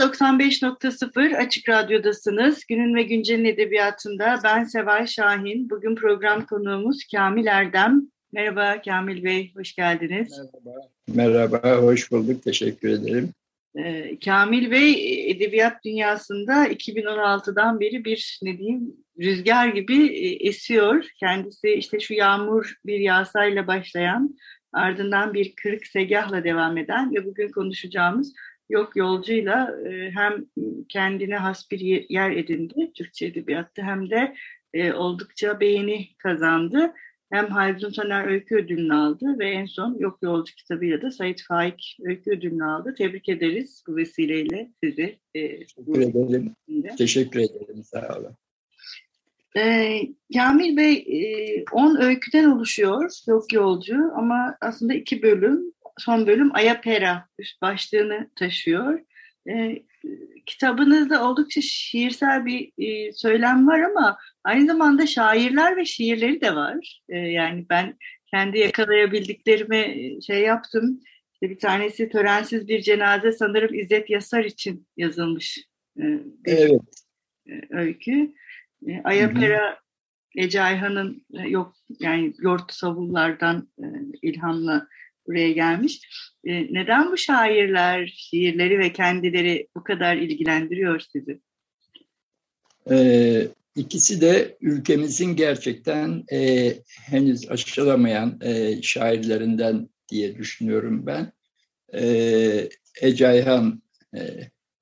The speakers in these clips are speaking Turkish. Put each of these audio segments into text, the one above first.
95.0 Açık Radyo'dasınız. Günün ve Güncel'in edebiyatında ben Seval Şahin. Bugün program konuğumuz Kamil Erdem. Merhaba Kamil Bey, hoş geldiniz. Merhaba. Merhaba, hoş bulduk. Teşekkür ederim. Ee, Kamil Bey edebiyat dünyasında 2016'dan beri bir ne diyeyim rüzgar gibi e, esiyor. Kendisi işte şu yağmur bir yağsayla başlayan ardından bir kırık segahla devam eden ve bugün konuşacağımız Yok Yolcu'yla e, hem kendine has bir yer edindi Türkçe Edebiyatta hem de e, oldukça beğeni kazandı. Hem Haldun Taner Öykü Ödülünü aldı ve en son Yok Yolcu kitabıyla da Sait Faik Öykü Ödülünü aldı. Tebrik ederiz bu vesileyle sizi. E, Teşekkür ederim. Teşekkür ederim. Sağ olun. E, Kamil Bey 10 e, öyküden oluşuyor Yok Yolcu ama aslında iki bölüm son bölüm Ayapera üst başlığını taşıyor. E, kitabınızda oldukça şiirsel bir e, söylem var ama aynı zamanda şairler ve şiirleri de var. E, yani ben kendi yakalayabildiklerime şey yaptım. İşte bir tanesi törensiz bir cenaze sanırım İzzet Yasar için yazılmış e, bir evet. e, öykü. E, Ayapera Ece Ayhan'ın e, yok yani Yort Savullardan e, ilhamla buraya gelmiş. E, neden bu şairler, şiirleri ve kendileri bu kadar ilgilendiriyor sizi? Ee, ikisi de ülkemizin gerçekten e, henüz aşılamayan e, şairlerinden diye düşünüyorum ben. E, Ece Ayhan e,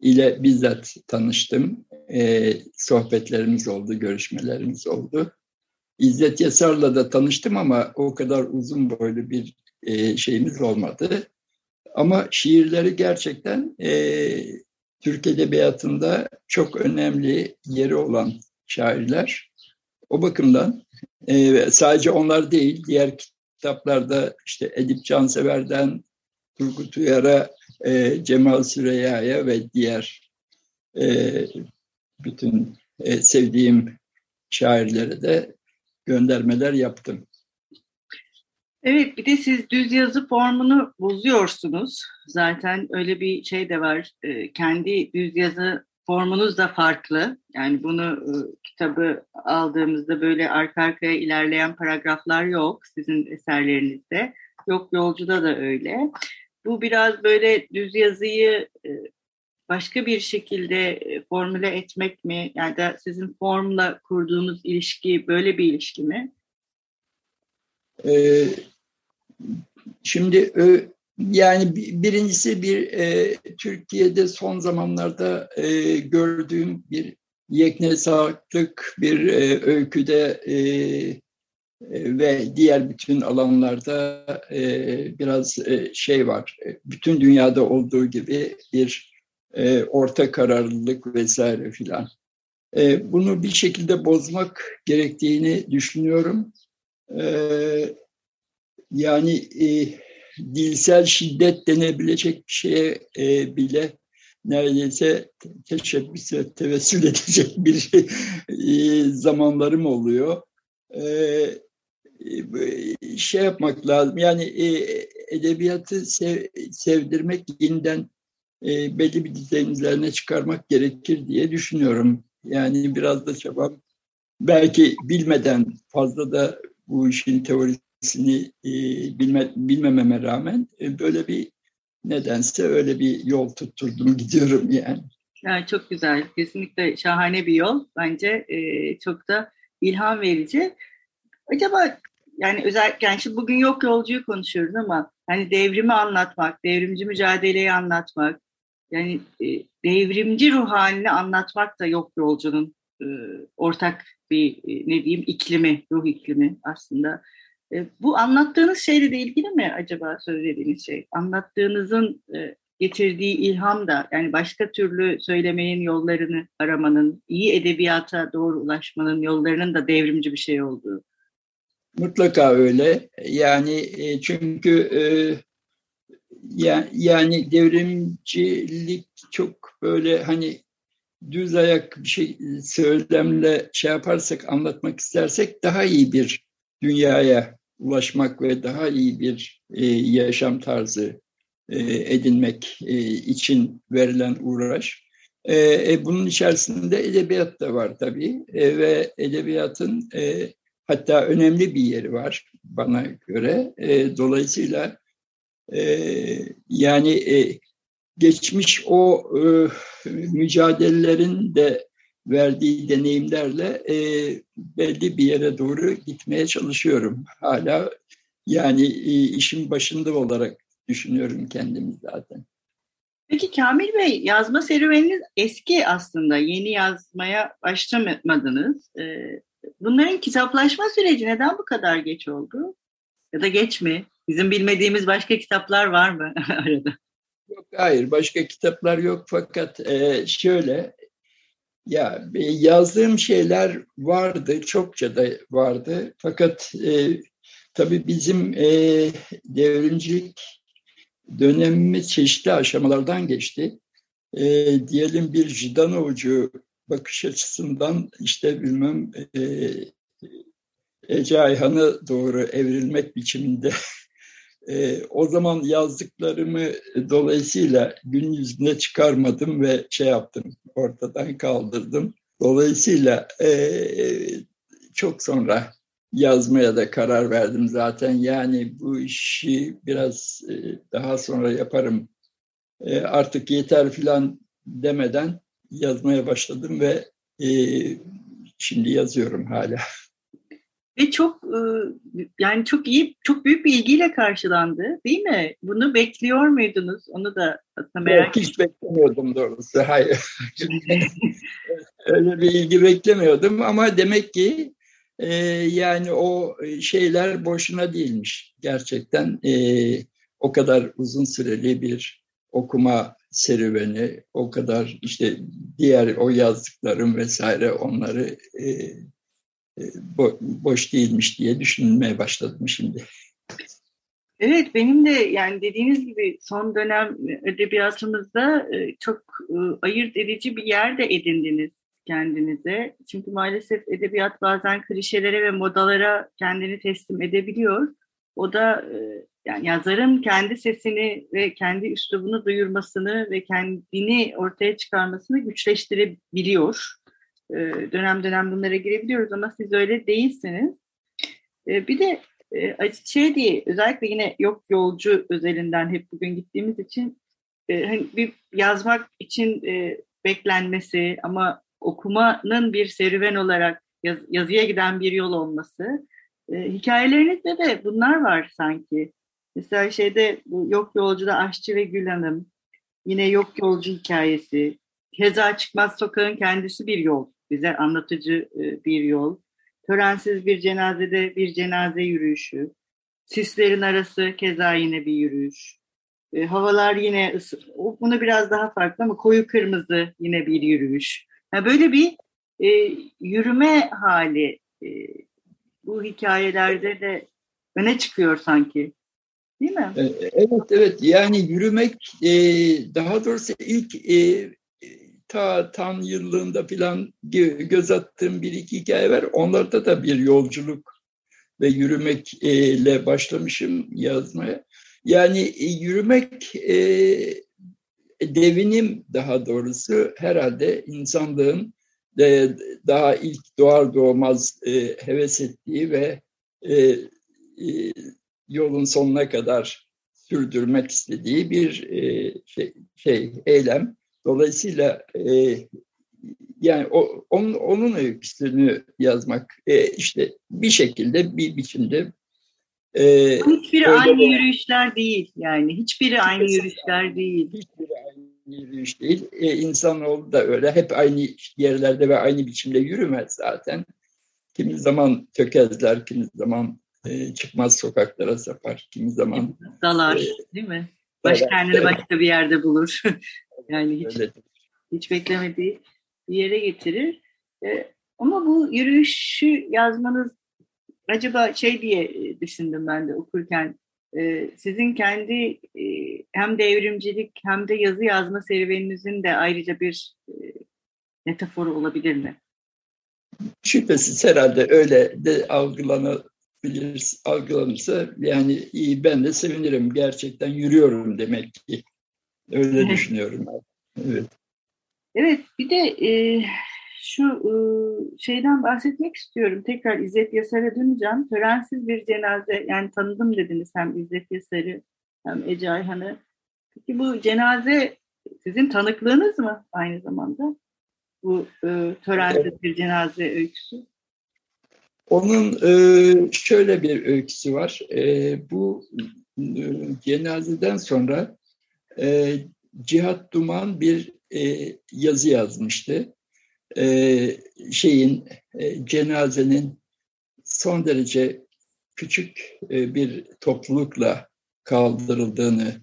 ile bizzat tanıştım. E, sohbetlerimiz oldu, görüşmelerimiz oldu. İzzet Yasar'la da tanıştım ama o kadar uzun boylu bir e, şeyimiz olmadı. Ama şiirleri gerçekten e, Türk Edebiyatı'nda çok önemli yeri olan şairler. O bakımdan e, sadece onlar değil, diğer kitaplarda işte Edip Cansever'den Turgut Uyar'a, e, Cemal Süreyya'ya ve diğer e, bütün e, sevdiğim şairlere de göndermeler yaptım. Evet bir de siz düz yazı formunu bozuyorsunuz. Zaten öyle bir şey de var. E, kendi düz yazı formunuz da farklı. Yani bunu e, kitabı aldığımızda böyle arka arkaya ilerleyen paragraflar yok sizin eserlerinizde. Yok yolcuda da öyle. Bu biraz böyle düz yazıyı e, başka bir şekilde e, formüle etmek mi? Yani da sizin formla kurduğunuz ilişki böyle bir ilişki mi? Ee, Şimdi yani birincisi bir e, Türkiye'de son zamanlarda e, gördüğüm bir yeknesaklık bir e, öyküde e, e, ve diğer bütün alanlarda e, biraz e, şey var. Bütün dünyada olduğu gibi bir e, orta kararlılık vesaire filan. E, bunu bir şekilde bozmak gerektiğini düşünüyorum. E, yani e, dilsel şiddet denebilecek bir şeye e, bile neredeyse teşebbüs ve tevessül edecek bir e, zamanlarım oluyor. E, e, şey yapmak lazım. Yani e, edebiyatı sev, sevdirmek, yeniden e, belli bir düzeyin üzerine çıkarmak gerekir diye düşünüyorum. Yani biraz da çabam belki bilmeden fazla da bu işin teorisi kendisini e, bilme, bilmememe rağmen e, böyle bir nedense öyle bir yol tutturdum gidiyorum yani. Yani çok güzel. Kesinlikle şahane bir yol. Bence e, çok da ilham verici. Acaba yani özellikle yani şimdi bugün yok yolcuyu konuşuyoruz ama hani devrimi anlatmak, devrimci mücadeleyi anlatmak, yani e, devrimci ruh halini anlatmak da yok yolcunun e, ortak bir e, ne diyeyim iklimi, ruh iklimi aslında. E, bu anlattığınız şeyle de ilgili mi acaba söylediğiniz şey? Anlattığınızın e, getirdiği ilham da yani başka türlü söylemeyin yollarını aramanın, iyi edebiyata doğru ulaşmanın yollarının da devrimci bir şey olduğu. Mutlaka öyle. Yani e, çünkü yani devrimcilik çok böyle hani düz ayak bir şey söylemle şey yaparsak anlatmak istersek daha iyi bir dünyaya ulaşmak ve daha iyi bir e, yaşam tarzı e, edinmek e, için verilen uğraş. E, e, bunun içerisinde edebiyat da var tabii e, ve edebiyatın e, hatta önemli bir yeri var bana göre. E, dolayısıyla e, yani e, geçmiş o e, mücadelelerin de verdiği deneyimlerle e, belli bir yere doğru gitmeye çalışıyorum. Hala yani e, işin başında olarak düşünüyorum kendimi zaten. Peki Kamil Bey yazma serüveniniz eski aslında. Yeni yazmaya başlamadınız. Ee, bunların kitaplaşma süreci neden bu kadar geç oldu? Ya da geç mi? Bizim bilmediğimiz başka kitaplar var mı arada? Yok, hayır başka kitaplar yok fakat e, şöyle ya e, yazdığım şeyler vardı, çokça da vardı. Fakat e, tabii bizim e, devrimcilik dönemimiz çeşitli aşamalardan geçti. E, diyelim bir Jidanoğcu bakış açısından işte bilmem e, Ece Ayhan'ı doğru evrilmek biçiminde e, o zaman yazdıklarımı dolayısıyla gün yüzüne çıkarmadım ve şey yaptım, ortadan kaldırdım. Dolayısıyla e, çok sonra yazmaya da karar verdim zaten. Yani bu işi biraz e, daha sonra yaparım. E, artık yeter filan demeden yazmaya başladım ve e, şimdi yazıyorum hala. Ve çok yani çok iyi, çok büyük bir ilgiyle karşılandı değil mi? Bunu bekliyor muydunuz? Onu da aslında merak Yok, hiç beklemiyordum doğrusu. Hayır. Öyle bir ilgi beklemiyordum ama demek ki e, yani o şeyler boşuna değilmiş. Gerçekten e, o kadar uzun süreli bir okuma serüveni, o kadar işte diğer o yazdıklarım vesaire onları e, e, boş değilmiş diye düşünmeye başladım şimdi. Evet benim de yani dediğiniz gibi son dönem edebiyatımızda e, çok e, ayırt edici bir yer de edindiniz kendinize. Çünkü maalesef edebiyat bazen klişelere ve modalara kendini teslim edebiliyor. O da yani yazarın kendi sesini ve kendi üslubunu duyurmasını ve kendini ortaya çıkarmasını güçleştirebiliyor. E, dönem dönem bunlara girebiliyoruz ama siz öyle değilsiniz. E, bir de e, şey diye özellikle yine yok yolcu özelinden hep bugün gittiğimiz için hani bir yazmak için beklenmesi ama okumanın bir serüven olarak yaz, yazıya giden bir yol olması. hikayelerinizde de bunlar var sanki. Mesela şeyde bu Yok Yolcu'da Aşçı ve Gül Hanım, yine Yok Yolcu hikayesi, Keza Çıkmaz Sokağın kendisi bir yol bize anlatıcı e, bir yol. Törensiz bir cenazede bir cenaze yürüyüşü. Sislerin arası keza yine bir yürüyüş. E, havalar yine bunu biraz daha farklı ama koyu kırmızı yine bir yürüyüş. Yani böyle bir e, yürüme hali e, bu hikayelerde de öne çıkıyor sanki. Değil mi? E, evet evet yani yürümek e, daha doğrusu ilk e, ta tan yıllığında filan göz attığım bir iki hikaye var. Onlarda da bir yolculuk ve yürümekle başlamışım yazmaya. Yani e, yürümek e, devinim daha doğrusu herhalde insanlığın de daha ilk doğar doğmaz e, heves ettiği ve e, e, yolun sonuna kadar sürdürmek istediği bir e, şey, şey eylem. Dolayısıyla e, yani o, onun, onun öyküsünü yazmak e, işte bir şekilde bir biçimde e, hiçbiri aynı yürüyüşler değil yani hiçbiri aynı yürüyüşler değil. Hiçbiri aynı yürüyüş değil. E, insanoğlu da öyle. Hep aynı yerlerde ve aynı biçimde yürümez zaten. Kimi zaman tökezler, kimi zaman e, çıkmaz sokaklara sapar, kimi zaman... Dalar, e, değil mi? Baş kendini evet. başka bir yerde bulur. yani hiç, hiç beklemediği bir yere getirir. E, ama bu yürüyüşü yazmanız acaba şey diye e, düşündüm ben de okurken e, sizin kendi e, hem devrimcilik hem de yazı yazma serüveninizin de ayrıca bir e, metaforu olabilir mi? Şüphesiz herhalde öyle de algılanabilir, algılanırsa yani iyi ben de sevinirim. Gerçekten yürüyorum demek ki. Öyle düşünüyorum. Evet. Evet bir de e, şu e, şeyden bahsetmek istiyorum. Tekrar İzzet Yasar'a döneceğim. Törensiz bir cenaze yani tanıdım dediniz hem İzzet Yasar'ı hem Ece Ayhan'ı. Peki bu cenaze sizin tanıklığınız mı aynı zamanda? Bu e, törensiz evet. bir cenaze öyküsü. Onun e, şöyle bir öyküsü var. E, bu e, cenazeden sonra e, Cihat Duman bir e, yazı yazmıştı. E, şeyin e, cenazenin son derece küçük e, bir toplulukla kaldırıldığını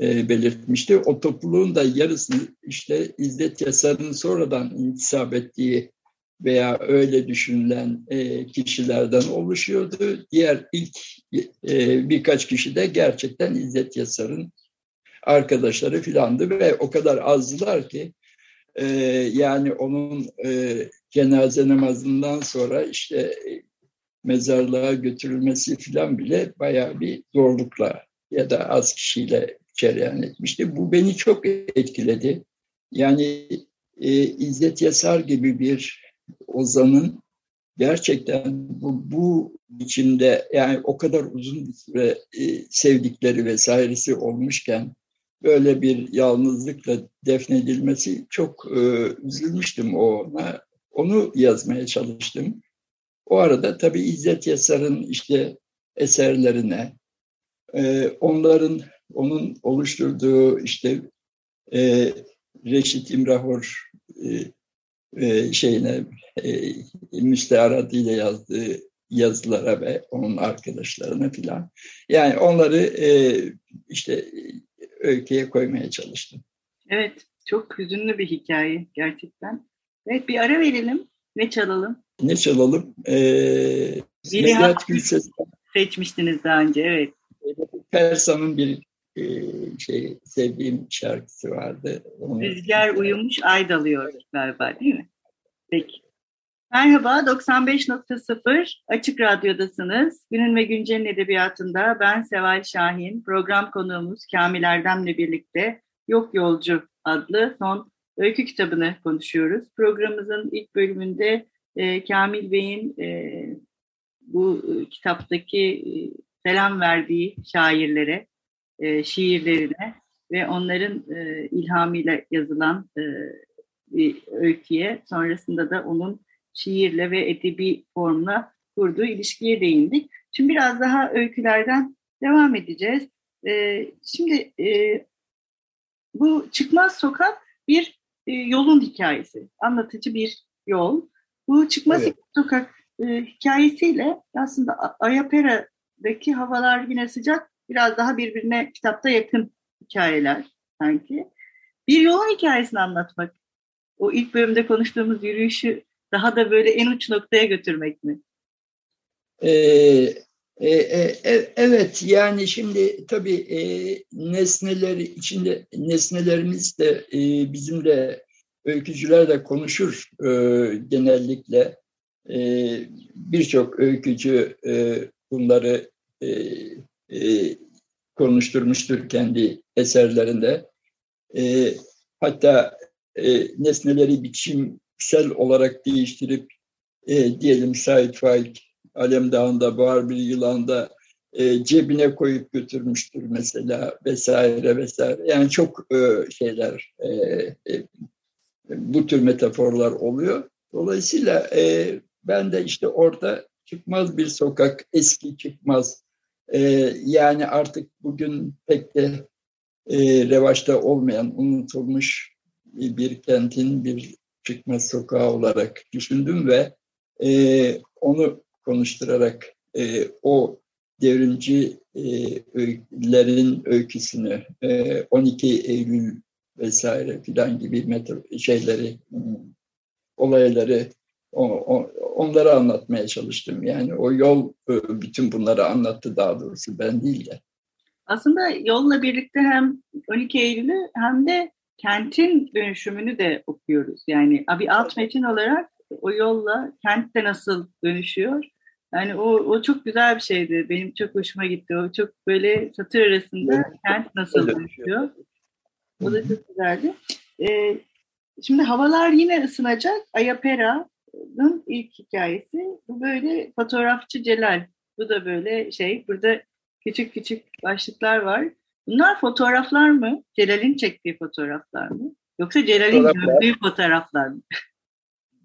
e, belirtmişti. O topluluğun da yarısını işte İzzet Yasar'ın sonradan intisap ettiği veya öyle düşünülen e, kişilerden oluşuyordu. Diğer ilk e, birkaç kişi de gerçekten İzzet Yasar'ın arkadaşları filandı ve o kadar azdılar ki e, yani onun e, cenaze namazından sonra işte e, mezarlığa götürülmesi filan bile bayağı bir zorlukla ya da az kişiyle cereyan etmişti. Bu beni çok etkiledi. Yani e, İzzet Yasar gibi bir ozanın gerçekten bu, bu biçimde yani o kadar uzun bir süre e, sevdikleri vesairesi olmuşken böyle bir yalnızlıkla defnedilmesi çok e, üzülmüştüm ona. Onu yazmaya çalıştım. O arada tabii İzzet Yasar'ın işte eserlerine, e, onların onun oluşturduğu işte e, Reşit İmrahor e, e, şeyine e, müsteharatıyla yazdığı yazılara ve onun arkadaşlarına filan. Yani onları e, işte öyküye koymaya çalıştım. Evet, çok hüzünlü bir hikaye gerçekten. Evet, bir ara verelim. Ne çalalım? Ne çalalım? Ee, Melihat Gülses. Seçmiştiniz daha önce, evet. Persa'nın bir e, şey sevdiğim şarkısı vardı. Onu... Rüzgar uyumuş ay dalıyor galiba değil mi? Peki. Merhaba, 95.0 Açık Radyo'dasınız. Günün ve Güncel'in edebiyatında ben Seval Şahin, program konuğumuz Kamil Erdem'le birlikte Yok Yolcu adlı son öykü kitabını konuşuyoruz. Programımızın ilk bölümünde e, Kamil Bey'in e, bu e, kitaptaki e, selam verdiği şairlere, e, şiirlerine ve onların e, ilhamıyla yazılan e, bir öyküye, sonrasında da onun şiirle ve edebi formla kurduğu ilişkiye değindik. Şimdi biraz daha öykülerden devam edeceğiz. E, şimdi e, bu Çıkmaz Sokak bir e, yolun hikayesi, anlatıcı bir yol. Bu Çıkmaz evet. Sokak e, hikayesiyle aslında Ayapera'daki havalar yine sıcak, biraz daha birbirine kitapta yakın hikayeler sanki. Bir yolun hikayesini anlatmak, o ilk bölümde konuştuğumuz yürüyüşü daha da böyle en uç noktaya götürmek mi? Ee, e, e, e, evet yani şimdi tabii e, nesneler içinde nesnelerimiz de e, bizim de öykücüler de konuşur e, genellikle. E, Birçok öykücü e, bunları e, e, konuşturmuştur kendi eserlerinde. E, hatta e, nesneleri biçim sel olarak değiştirip e, diyelim Said Faik Alem Dağı'nda Bağır bir yılanda e, cebine koyup götürmüştür mesela vesaire vesaire. Yani çok e, şeyler e, e, bu tür metaforlar oluyor. Dolayısıyla e, ben de işte orada çıkmaz bir sokak, eski çıkmaz. E, yani artık bugün pek de e, revaçta olmayan, unutulmuş bir kentin bir çıkmaz sokağı olarak düşündüm ve e, onu konuşturarak e, o devrimci e, öyküsünü, e, 12 Eylül vesaire filan gibi şeyleri, olayları o, o, onları anlatmaya çalıştım. Yani o yol e, bütün bunları anlattı daha doğrusu ben değil de. Aslında yolla birlikte hem 12 Eylül'ü hem de kentin dönüşümünü de okuyoruz. Yani bir alt metin olarak o yolla kent de nasıl dönüşüyor? Yani o, o çok güzel bir şeydi. Benim çok hoşuma gitti. O çok böyle satır arasında kent nasıl dönüşüyor? O da çok güzeldi. Ee, şimdi havalar yine ısınacak. Ayapera'nın ilk hikayesi. Bu böyle fotoğrafçı Celal. Bu da böyle şey. Burada küçük küçük başlıklar var. Bunlar fotoğraflar mı? Celal'in çektiği fotoğraflar mı? Yoksa Celal'in gördüğü fotoğraflar mı?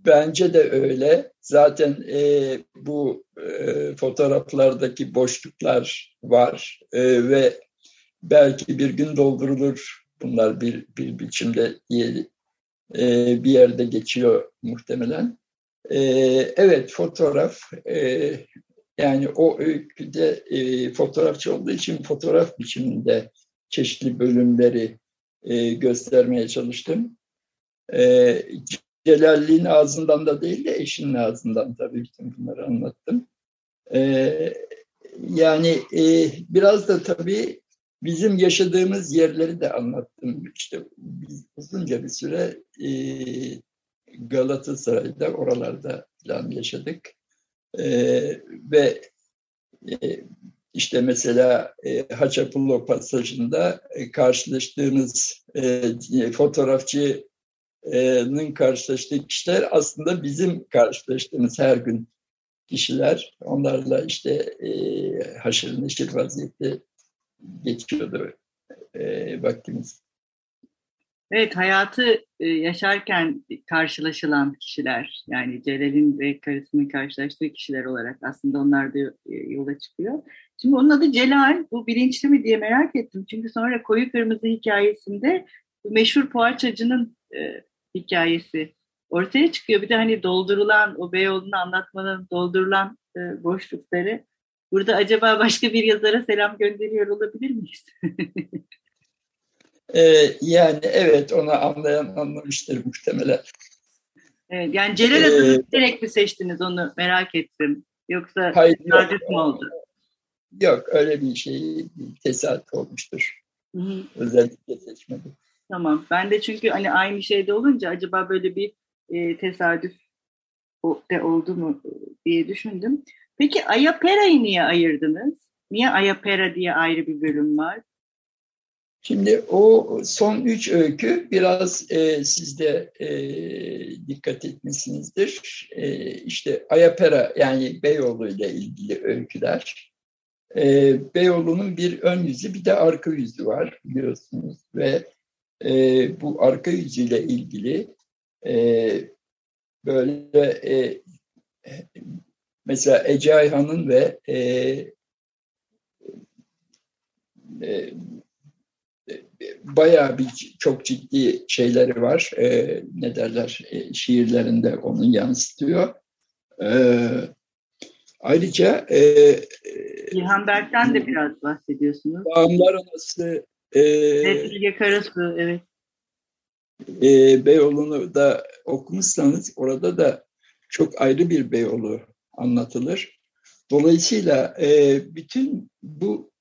Bence de öyle. Zaten e, bu e, fotoğraflardaki boşluklar var e, ve belki bir gün doldurulur bunlar bir, bir biçimde e, bir yerde geçiyor muhtemelen. E, evet fotoğraf e, yani o öyküde e, fotoğrafçı olduğu için fotoğraf biçiminde çeşitli bölümleri e, göstermeye çalıştım. E, Celalli'nin ağzından da değil de eşinin ağzından tabii bütün bunları anlattım. E, yani e, biraz da tabii bizim yaşadığımız yerleri de anlattım. İşte biz uzunca bir süre e, Galatasaray'da oralarda falan yaşadık. E, ve e, işte mesela e, Haçapullo pasajında e, karşılaştığımız e, fotoğrafçının karşılaştığı kişiler aslında bizim karşılaştığımız her gün kişiler. Onlarla işte e, haşır neşir vaziyette geçiyordu e, vaktimiz. Evet, hayatı e, yaşarken karşılaşılan kişiler, yani Celal'in ve karısının karşılaştığı kişiler olarak aslında onlar da e, yola çıkıyor. Şimdi onun adı Celal, bu bilinçli mi diye merak ettim. Çünkü sonra Koyu Kırmızı hikayesinde meşhur poğaçacının e, hikayesi ortaya çıkıyor. Bir de hani doldurulan, o Beyoğlu'nu anlatmanın doldurulan boşlukları. Burada acaba başka bir yazara selam gönderiyor olabilir miyiz? Ee, yani evet onu anlayan anlamıştır muhtemelen. Evet, yani Celal adını ee, direkt mi seçtiniz onu merak ettim. Yoksa hayır, yok, mi oldu? Yok öyle bir şey tesadüf olmuştur. Hı hı. Özellikle seçmedim. Tamam. Ben de çünkü hani aynı şeyde olunca acaba böyle bir e, tesadüf de oldu mu diye düşündüm. Peki Ayapera'yı niye ayırdınız? Niye Ayapera diye ayrı bir bölüm var? Şimdi o son üç öykü biraz e, siz e, dikkat etmişsinizdir. E, işte Ayapera yani Beyoğlu ile ilgili öyküler. E, Beyoğlu'nun bir ön yüzü bir de arka yüzü var biliyorsunuz. Ve e, bu arka yüzüyle ilgili e, böyle e, mesela Ece Ayhan'ın ve e, e, bayağı bir çok ciddi şeyleri var. E, ne derler e, şiirlerinde onu yansıtıyor. E, ayrıca e, İlhan Berk'ten de biraz bahsediyorsunuz. Bağımlar Anası e, Bilge Karasu, evet. E, Beyoğlu'nu da okumuşsanız orada da çok ayrı bir Beyoğlu anlatılır. Dolayısıyla e, bütün bu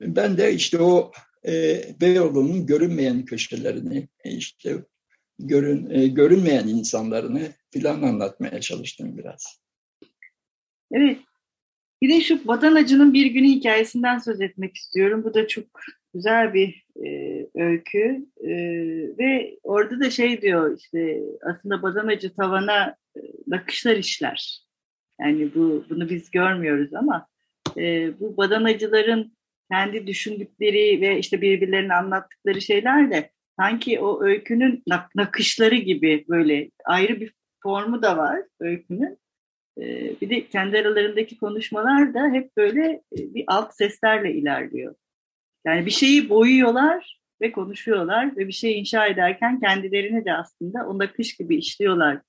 ben de işte o e, Beyoğlu'nun görünmeyen köşelerini, e, işte görün, e, görünmeyen insanlarını filan anlatmaya çalıştım biraz. Evet. Bir de şu Badanacı'nın bir günü hikayesinden söz etmek istiyorum. Bu da çok güzel bir e, öykü e, ve orada da şey diyor işte aslında Badanacı tavana e, nakışlar işler. Yani bu bunu biz görmüyoruz ama e, bu badanacıların kendi düşündükleri ve işte birbirlerine anlattıkları şeyler de sanki o öykünün nakışları gibi böyle ayrı bir formu da var öykünün. Bir de kendi aralarındaki konuşmalar da hep böyle e, bir alt seslerle ilerliyor. Yani bir şeyi boyuyorlar ve konuşuyorlar ve bir şey inşa ederken kendilerini de aslında onda kış gibi işliyorlar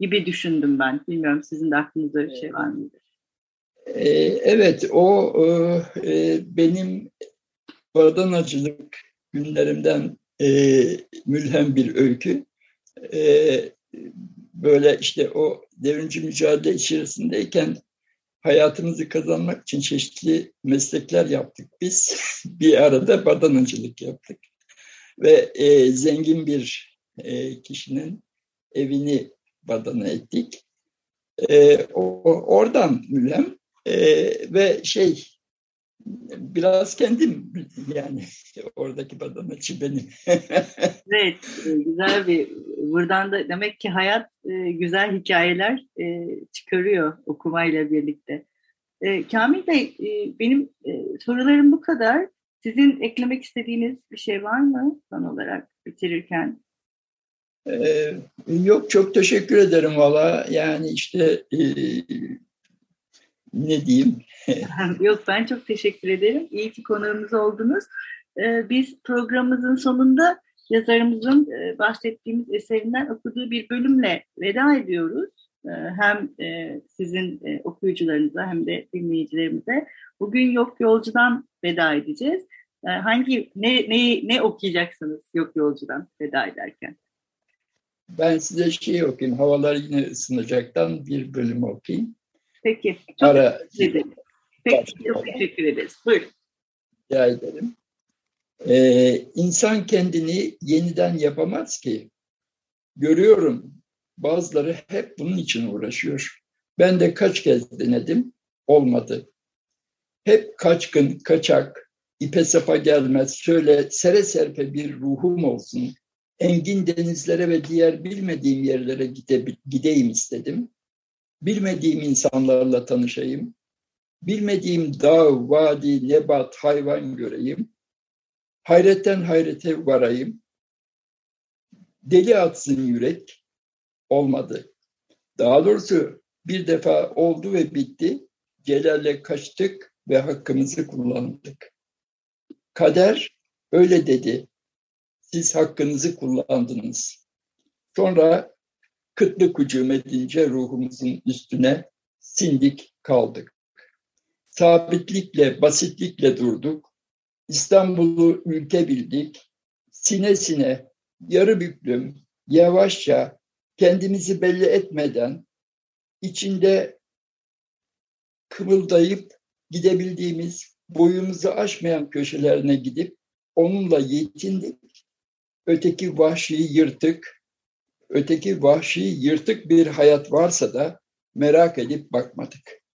gibi düşündüm ben. Bilmiyorum sizin de aklınızda bir şey var mı? Ee, evet, o e, benim badanacılık günlerimden e, mülhem bir öykü. E, böyle işte o devrimci mücadele içerisindeyken hayatımızı kazanmak için çeşitli meslekler yaptık biz. bir arada badanacılık yaptık. Ve e, zengin bir e, kişinin evini badana ettik. E, o, oradan mülhem e, ve şey biraz kendim yani oradaki badanacı benim. evet güzel bir buradan da demek ki hayat e, güzel hikayeler e, çıkarıyor okumayla birlikte. E, Kamil Bey benim sorularım bu kadar. Sizin eklemek istediğiniz bir şey var mı son olarak bitirirken? Ee, yok çok teşekkür ederim valla. Yani işte e, ne diyeyim? yok ben çok teşekkür ederim. İyi ki konuğumuz oldunuz. Ee, biz programımızın sonunda yazarımızın e, bahsettiğimiz eserinden okuduğu bir bölümle veda ediyoruz. Ee, hem e, sizin e, okuyucularınıza hem de dinleyicilerimize. Bugün Yok Yolcu'dan veda edeceğiz. Ee, hangi ne, ne, ne okuyacaksınız Yok Yolcu'dan veda ederken? Ben size şey okuyayım. Havalar yine ısınacaktan bir bölüm okuyayım. Peki. Çok Ara, teşekkür ederim. Peki, çok teşekkür ederiz. Buyurun. Rica ederim. Ee, insan kendini yeniden yapamaz ki. Görüyorum bazıları hep bunun için uğraşıyor. Ben de kaç kez denedim, olmadı. Hep kaçkın, kaçak, ipe sapa gelmez, şöyle sere serpe bir ruhum olsun. Engin denizlere ve diğer bilmediğim yerlere gide, gideyim istedim. Bilmediğim insanlarla tanışayım. Bilmediğim dağ, vadi, nebat, hayvan göreyim. Hayretten hayrete varayım. Deli atsın yürek, olmadı. Daha doğrusu bir defa oldu ve bitti. Celal'le kaçtık ve hakkımızı kullandık. Kader öyle dedi. Siz hakkınızı kullandınız. Sonra kıtlık hücum edince ruhumuzun üstüne sindik kaldık. Sabitlikle, basitlikle durduk. İstanbul'u ülke bildik. Sine sine, yarı büklüm, yavaşça, kendimizi belli etmeden, içinde kımıldayıp gidebildiğimiz, boyumuzu aşmayan köşelerine gidip onunla yetindik. Öteki vahşi yırtık, öteki vahşi yırtık bir hayat varsa da merak edip bakmadık.